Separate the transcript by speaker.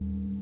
Speaker 1: you